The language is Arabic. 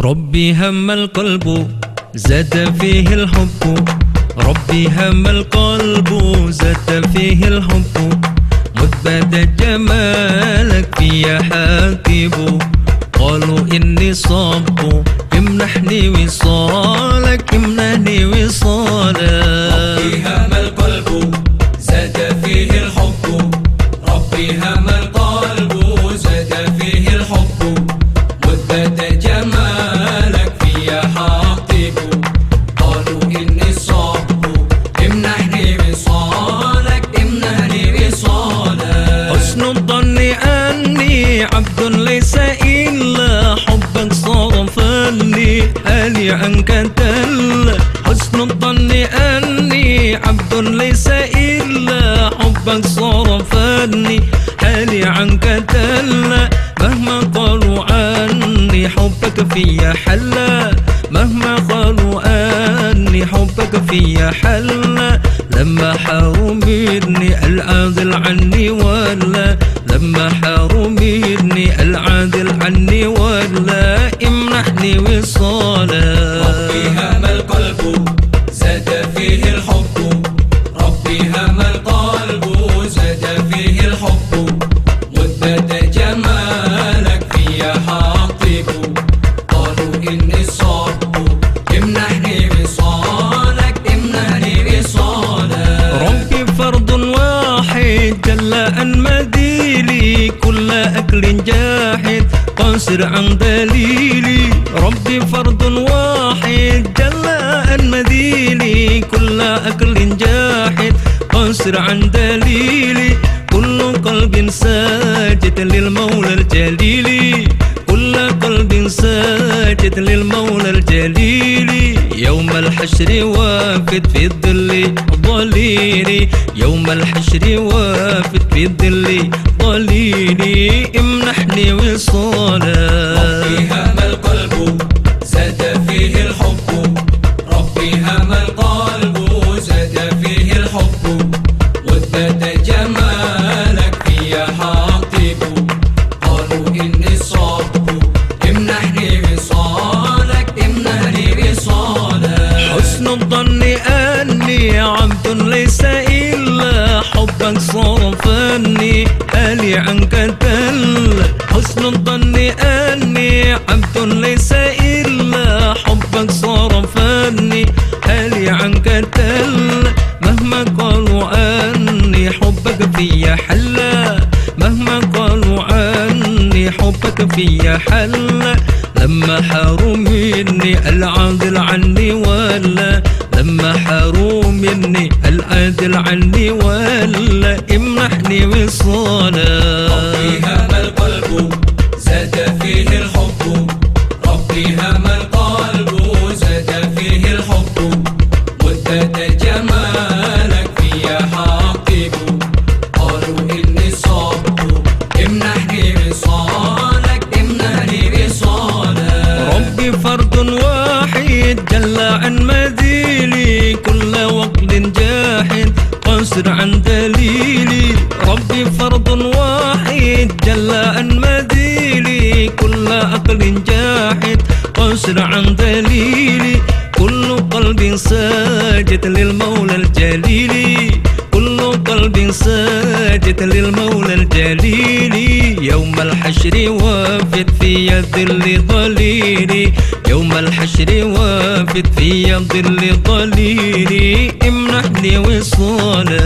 ربي هم القلب زاد فيه الحب. ربي هم القلب زاد فيه الحب. مذ جمالك في حاكب قالوا إني صب امنحني وصالك امنحني وصالك. ربي هم القلب زاد فيه الحب. ربي هم حالي عنك تل حسن الظن أني عبد ليس إلا حبك صرفني حالي عنك تل مهما قالوا عني حبك في حلا مهما قالوا أني حبك في حلا لما حرمني العادل عني ولا. لما حرمني العادل عني ولا. امنحني وصالا كل أكل جاحد قاصر عن دليلي. ربي فرض واحد جل أن مديلي كل أكل جاحد قاصر عن دليلي. كل قلب ساجد للمولى الجليل كل قلب ساجد للمولى الجليل الحشر وافد في الظل ضليلي يوم الحشر وافد في الظل ضليلي امنحني وصالا صرفني حالي عنك تل حسن الظن أني عبد ليس إلا. حبك صرفني حالي عنك تل مهما قالوا أني حبك في حلا مهما قالوا عني حبك في حلا لما حرمني العادل عني ولا. لما حرمني العادل عني ولا امنحني وصالا؟ ربي هم القلب زاد فيه الحب. ربي هم القلب زاد فيه الحب. مدة جمالك في حاطب قالوا إني صب امنحني وصالك امنحني وصالك ربي فرد واحد جل عن جاحد قاصر عن دليلي ربي فرد واحد جل عن مديلي كل عقل جاحد قاصر عن دليلي كل قلب ساجد للمولى الجليل. كل قلب ساجد للمولى الجليل. يوم الحشر وافد في ظل ظليلي يوم الحشر وافد في ظل ظليلي امنحني وصالا.